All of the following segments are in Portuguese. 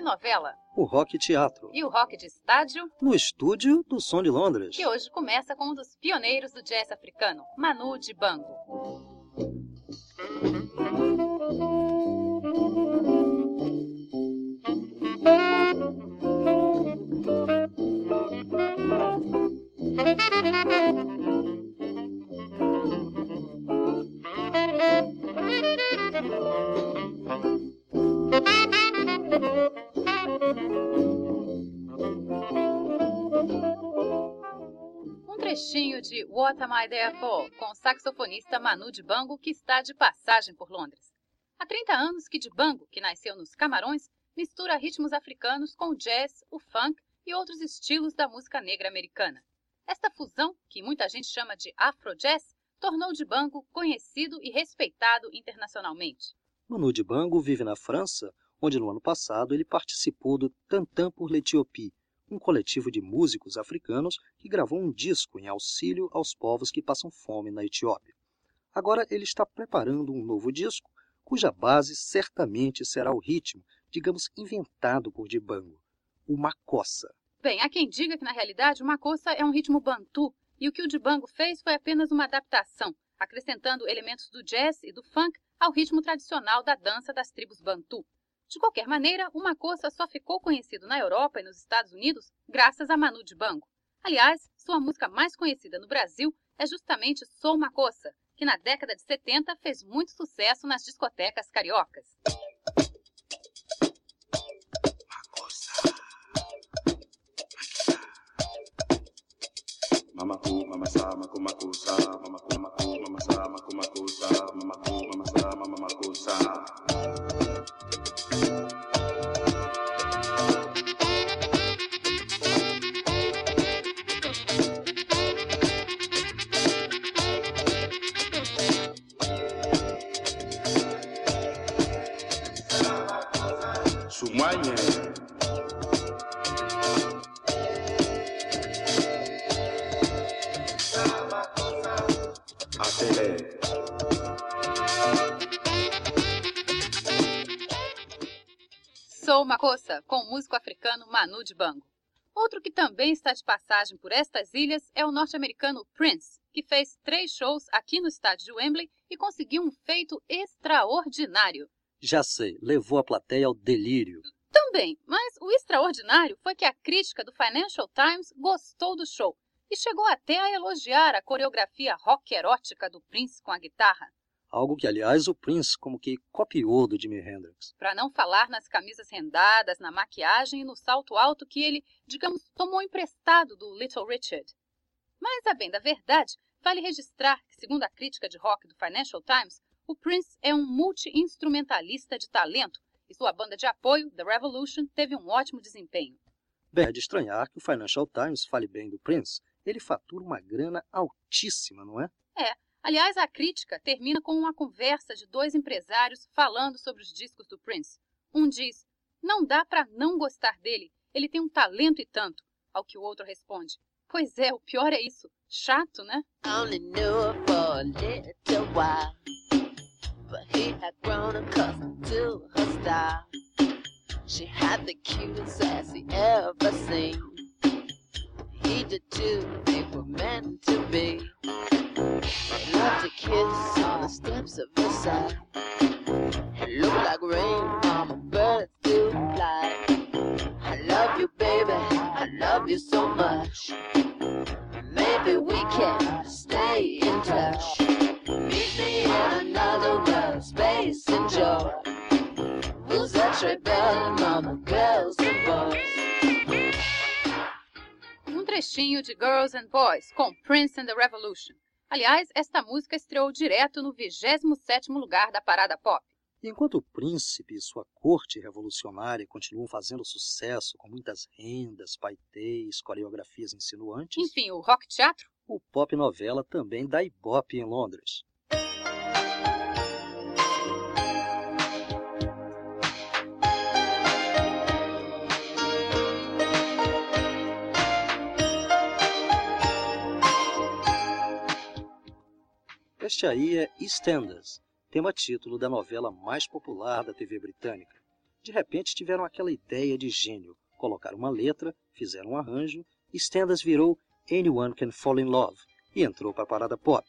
novela, o rock teatro, e o rock de estádio, no estúdio do Som de Londres. que hoje começa com um dos pioneiros do jazz africano, Manu Dibango. Um What Am I There For, com o saxofonista Manu Dibango, que está de passagem por Londres. Há 30 anos que Dibango, que nasceu nos Camarões, mistura ritmos africanos com o jazz, o funk e outros estilos da música negra americana. Esta fusão, que muita gente chama de afro-jazz, tornou Dibango conhecido e respeitado internacionalmente. Manu Dibango vive na França, onde no ano passado ele participou do Tantan pour l'Éthiopie, um coletivo de músicos africanos que gravou um disco em auxílio aos povos que passam fome na Etiópia. Agora ele está preparando um novo disco, cuja base certamente será o ritmo, digamos, inventado por Dibango, o makossa. Bem, há quem diga que na realidade o makossa é um ritmo bantu e o que o Dibango fez foi apenas uma adaptação, acrescentando elementos do jazz e do funk ao ritmo tradicional da dança das tribos bantu. De qualquer maneira, o makossa só ficou conhecido na Europa e nos Estados Unidos graças a Manu Dibango. Aliás, sua música mais conhecida no Brasil é justamente Sou Makossa, que na década de 70 fez muito sucesso nas discotecas cariocas. Mama ku, mama sa, maku maku sa, mama Sumanye. Atele. Sou Makossa, com o músico africano Manu Dibango. Outro que também está de passagem por estas ilhas é o norte-americano Prince, que fez três shows aqui no estádio de Wembley e conseguiu um feito extraordinário. Já sei, levou a plateia ao delírio. Também, mas o extraordinário foi que a crítica do Financial Times gostou do show e chegou até a elogiar a coreografia rock erótica do Prince com a guitarra. Algo que, aliás, o Prince como que copiou do Jimi Hendrix. Para não falar nas camisas rendadas, na maquiagem e no salto alto que ele, digamos, tomou emprestado do Little Richard. Mas, a bem da verdade, vale registrar que, segundo a crítica de rock do Financial Times, o Prince é um multi-instrumentalista de talento e sua banda de apoio, The Revolution, teve um ótimo desempenho. Bem, é de estranhar que o Financial Times fale bem do Prince. Ele fatura uma grana altíssima, não é? É, aliás, a crítica termina com uma conversa de dois empresários falando sobre os discos do Prince. Um diz: Não dá para não gostar dele, ele tem um talento e tanto. Ao que o outro responde: Pois é, o pior é isso. Chato, né? only knew for a little while. But he had grown accustomed to her style. She had the cutest ass he ever seen. He did too, they were meant to be. They loved to kiss on the steps of his side. It looked like rain, mama, birds do fly. I love you, baby, I love you so much. Maybe we can stay in touch. Who's that mama, girls and boys? Um trechinho de Girls and Boys com Prince and the Revolution. Aliás, esta música estreou direto no 27º lugar da parada pop. Enquanto o príncipe e sua corte revolucionária continuam fazendo sucesso com muitas rendas, paetês, coreografias insinuantes, Enfim, o rock teatro o pop novela também dá ibope em Londres. Este aí é EastEnders, tema título da novela mais popular da TV britânica. de repente tiveram aquela ideia de gênio. Colocaram uma letra, fizeram um arranjo, e Stendhal virou Anyone Can Fall in Love e entrou para a parada pop.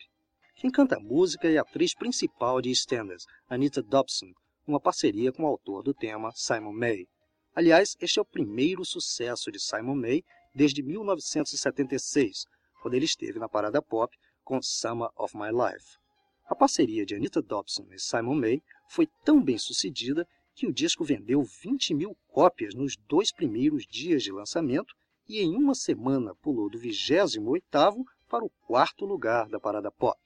Quem canta a música é a atriz principal de Stendhal, Anita Dobson, uma parceria com o autor do tema, Simon May. Aliás, este é o primeiro sucesso de Simon May desde 1976, quando ele esteve na parada pop com Summer of My Life. A parceria de Anita Dobson e Simon May foi tão bem sucedida que o disco vendeu 20 mil cópias nos dois primeiros dias de lançamento e em uma semana pulou do 28º para o quarto lugar da parada pop.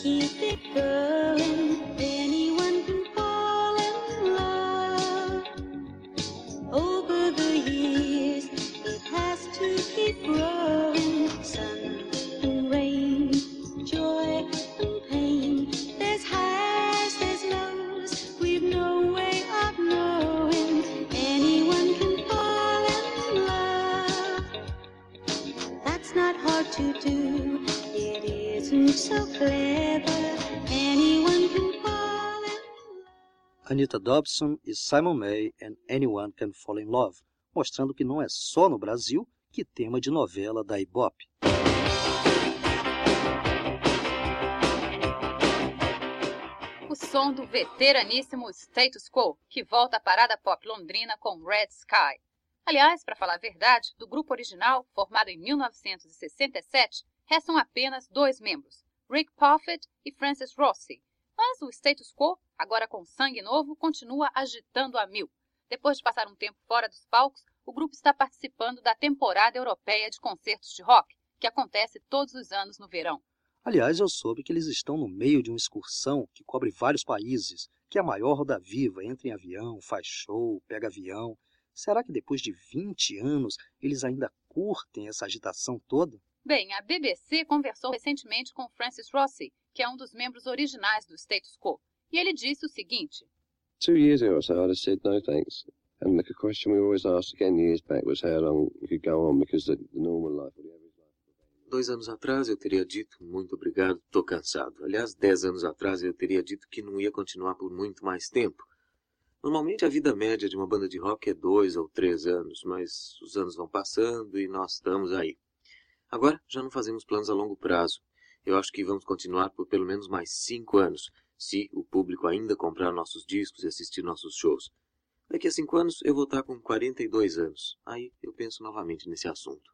Keep it going. Anita Dobson e Simon May and Anyone Can Fall in Love, mostrando que não é só no Brasil que tema de novela da Ibope. O som do veteraníssimo Status Quo, que volta à parada pop londrina com Red Sky. Aliás, para falar a verdade, do grupo original, formado em 1967, restam apenas dois membros, Rick Parfitt e Francis Rossi. Mas o Status Quo, agora com sangue novo, continua agitando a mil. Depois de passar um tempo fora dos palcos, o grupo está participando da temporada europeia de concertos de rock, que acontece todos os anos no verão. Aliás, eu soube que eles estão no meio de uma excursão que cobre vários países, que é a maior roda viva, entra em avião, faz show, pega avião. Será que depois de 20 anos eles ainda curtem essa agitação toda? Bem, a BBC conversou recentemente com Francis Rossi, que é um dos membros originais do Status Quo, e ele disse o seguinte: Two years ago or so, I'd have said no thanks. And the question we always asked again years back was how long you could go on because the, the normal life or the average life. Dois anos atrás eu teria dito muito obrigado, estou cansado. Aliás, dez anos atrás eu teria dito que não ia continuar por muito mais tempo. Normalmente a vida média de uma banda de rock é dois ou três anos, mas os anos vão passando e nós estamos aí. Agora já não fazemos planos a longo prazo. Eu acho que vamos continuar por pelo menos mais cinco anos, se o público ainda comprar nossos discos e assistir nossos shows. Daqui a cinco anos eu vou estar com 42 anos. Aí eu penso novamente nesse assunto.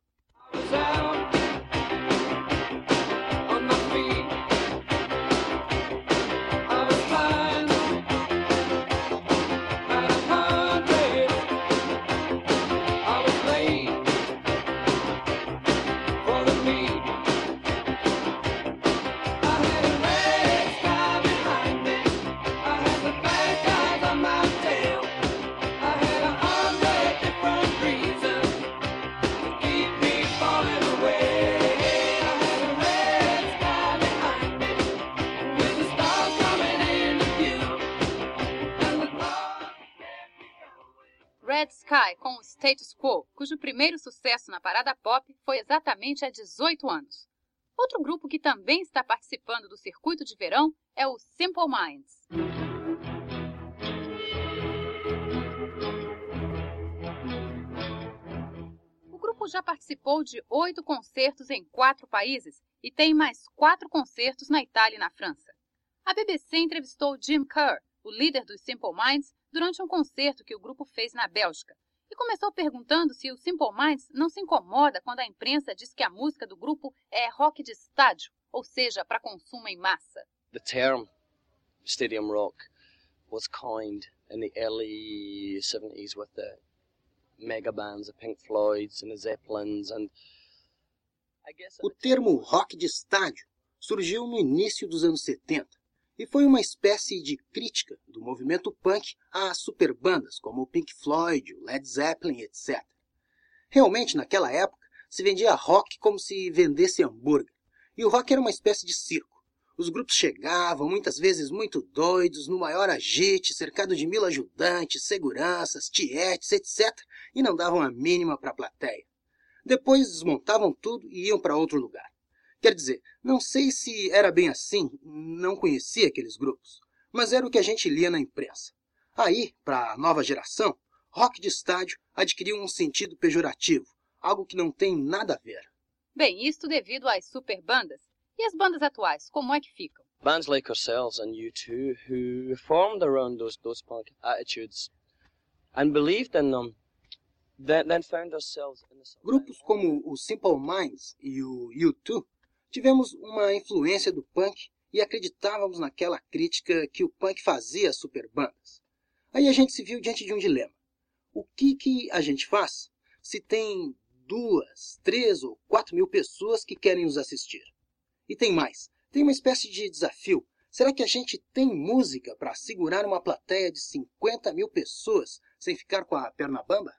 Red Sky com o Status Quo, cujo primeiro sucesso na parada pop foi exatamente há 18 anos. Outro grupo que também está participando do circuito de verão é o Simple Minds. O grupo já participou de oito concertos em quatro países e tem mais quatro concertos na Itália e na França. A BBC entrevistou Jim Kerr, o líder dos Simple Minds, durante um concerto que o grupo fez na Bélgica, e começou perguntando se o Simple Minds não se incomoda quando a imprensa diz que a música do grupo é rock de estádio, ou seja, para consumo em massa. the term stadium rock was coined in the early 70s with the mega bands, the Pink Floyds and the Zeppelins, and I guess O termo rock de estádio surgiu no início dos anos 70 e foi uma espécie de crítica do movimento punk às superbandas como o Pink Floyd, o Led Zeppelin, etc. Realmente, naquela época, se vendia rock como se vendesse hambúrguer, e o rock era uma espécie de circo. Os grupos chegavam, muitas vezes muito doidos, no maior agite, cercado de mil ajudantes, seguranças, tietes, etc., e não davam a mínima para a plateia. Depois desmontavam tudo e iam para outro lugar. Quer dizer, não sei se era bem assim, não conhecia aqueles grupos, mas era o que a gente lia na imprensa. Aí, para a nova geração, rock de estádio adquiriu um sentido pejorativo, algo que não tem nada a ver. Bem, isto devido às superbandas. E as bandas atuais, como é que ficam? Bands like ourselves and U2 who formed around those those punk attitudes and believed in them, then, then found ourselves in the Grupos como o Simple Minds e o U2 tivemos uma influência do punk e acreditávamos naquela crítica que o punk fazia às superbandas. Aí a gente se viu diante de um dilema. O que, que a gente faz se tem duas, três ou quatro mil pessoas que querem nos assistir? E tem mais, tem uma espécie de desafio. Será que a gente tem música para segurar uma plateia de 50 mil pessoas sem ficar com a perna bamba?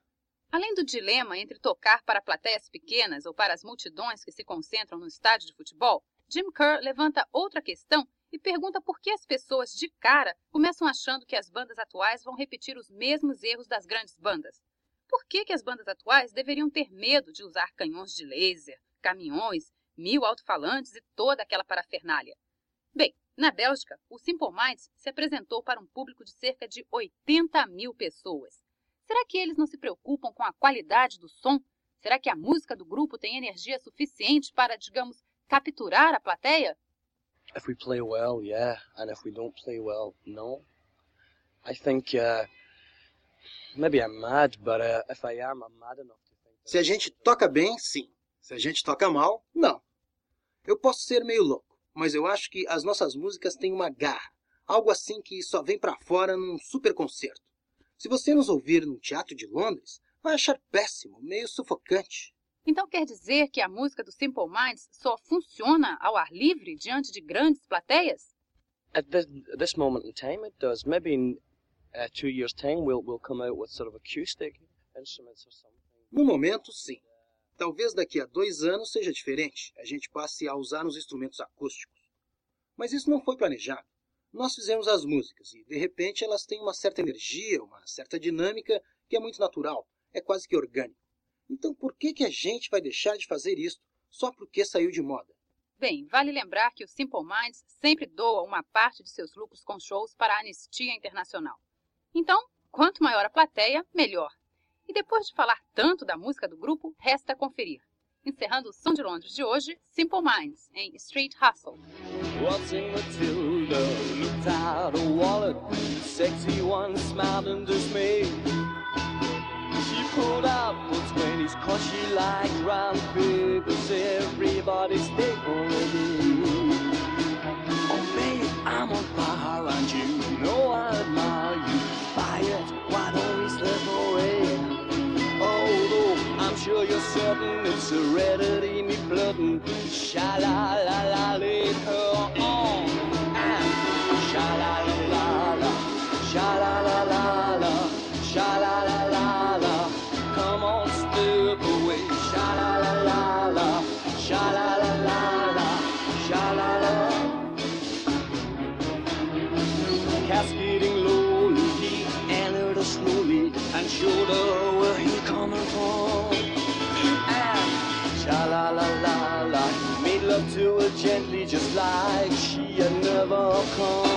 Além do dilema entre tocar para plateias pequenas ou para as multidões que se concentram no estádio de futebol, Jim Kerr levanta outra questão e pergunta por que as pessoas de cara começam achando que as bandas atuais vão repetir os mesmos erros das grandes bandas. Por que, que as bandas atuais deveriam ter medo de usar canhões de laser, caminhões, mil alto-falantes e toda aquela parafernália? Bem, na Bélgica, o Simple Minds se apresentou para um público de cerca de 80 mil pessoas. Será que eles não se preocupam com a qualidade do som? Será que a música do grupo tem energia suficiente para, digamos, capturar a plateia? If we play well, yeah, and if we don't play well, no. I think uh, maybe I'm mad, but uh, if I am, I'm mad enough to think. Se a gente toca bem, sim. Se a gente toca mal, não. Eu posso ser meio louco, mas eu acho que as nossas músicas têm uma garra, algo assim que só vem para fora num super concerto. Se você nos ouvir num teatro de Londres, vai achar péssimo, meio sufocante. Então quer dizer que a música do Simple Minds só funciona ao ar livre diante de grandes plateias? At this, this moment in time, it does. Maybe in uh, two years' time, we'll we'll come out with sort of acoustic instruments or something. No momento, sim. Talvez daqui a dois anos seja diferente. A gente passe a usar os instrumentos acústicos. Mas isso não foi planejado. Nós fizemos as músicas e, de repente, elas têm uma certa energia, uma certa dinâmica que é muito natural, é quase que orgânico. Então por que, que a gente vai deixar de fazer isso só porque saiu de moda? Bem, vale lembrar que o Simple Minds sempre doa uma parte de seus lucros com shows para a Anistia Internacional. Então, quanto maior a plateia, melhor. E depois de falar tanto da música do grupo, resta conferir. Encerrando o Som de Londres de hoje, Simple Minds, em Street Hustle. Waltzing Matilda looked out a wallet. Sexy one smiled in dismay. She pulled out those twenties cause she liked round figures. Everybody stay already. Oh, babe, I'm on fire and you know I admire you. You're it's heredity me flooding. Sha la la la, lead her on. And sha la la la la, sha la la la la, sha la la la la. Come on, never come.